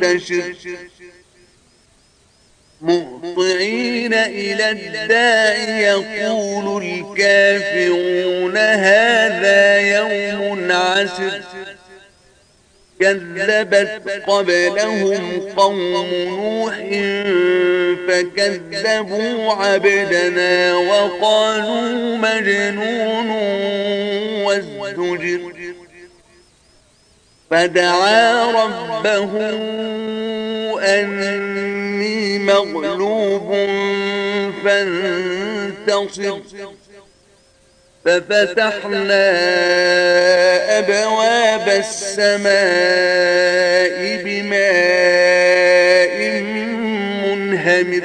منتشر. مهطعين إلى الداع يقول الكافرون هذا يوم عسر. كذبت قبلهم قوم نوح فكذبوا عبدنا وقالوا مجنون وازدجر. فدعا ربه أني مغلوب فانتصر. ففتحنا أبواب السماء بماء منهمر.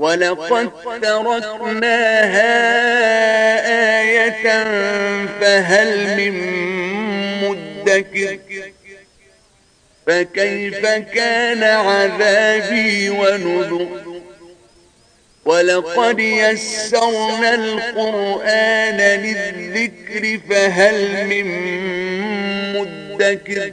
ولقد تركناها آية فهل من مدكر؟ فكيف كان عذابي ونذر؟ ولقد يسرنا القرآن للذكر فهل من مدكر؟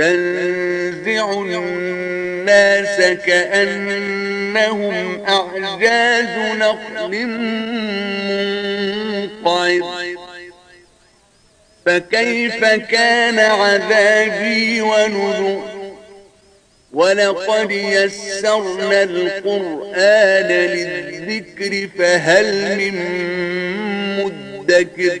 تنزع الناس كأنهم أعجاز نخل منقعر. فكيف كان عذابي ونذر؟ ولقد يسرنا القرآن للذكر فهل من مدكر؟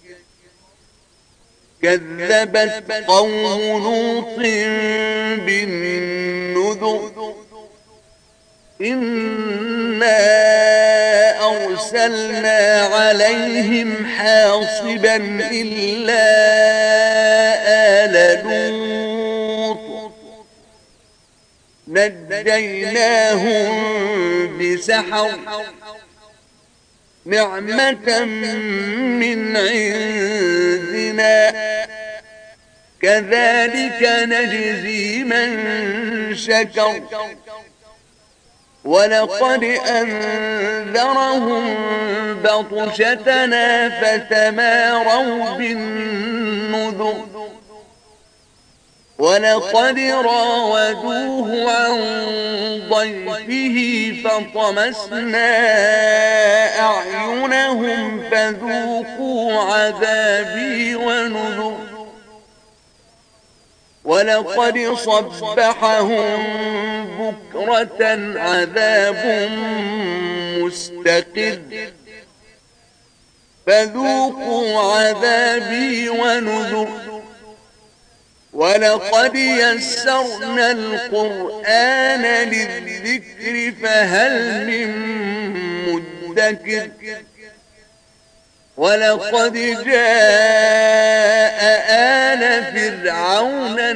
كذبت قوم لوط بالنذر إنا أرسلنا عليهم حاصبا إلا آل لوط. نجيناهم بسحر. نعمة من كذلك نجزي من شكر. ولقد أنذرهم بطشتنا فتماروا بالنذر. ولقد راودوه عن ضيفه فطمسنا أعينهم فذوقوا عذابي ونذر. ولقد صبحهم بكرة عذاب مستقر. فذوقوا عذابي ونذر. ولقد يسرنا القرآن للذكر فهل من مدكر ولقد جاء آل فرعون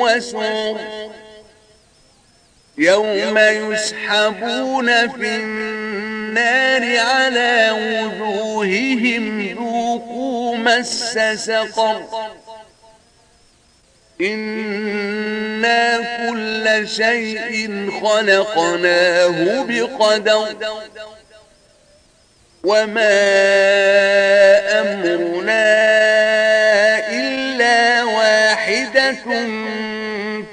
وسعر يوم يسحبون في النار على وجوههم ذوقوا مس سقر. إنا كل شيء خلقناه بقدر. وما أمرنا إلا واحدة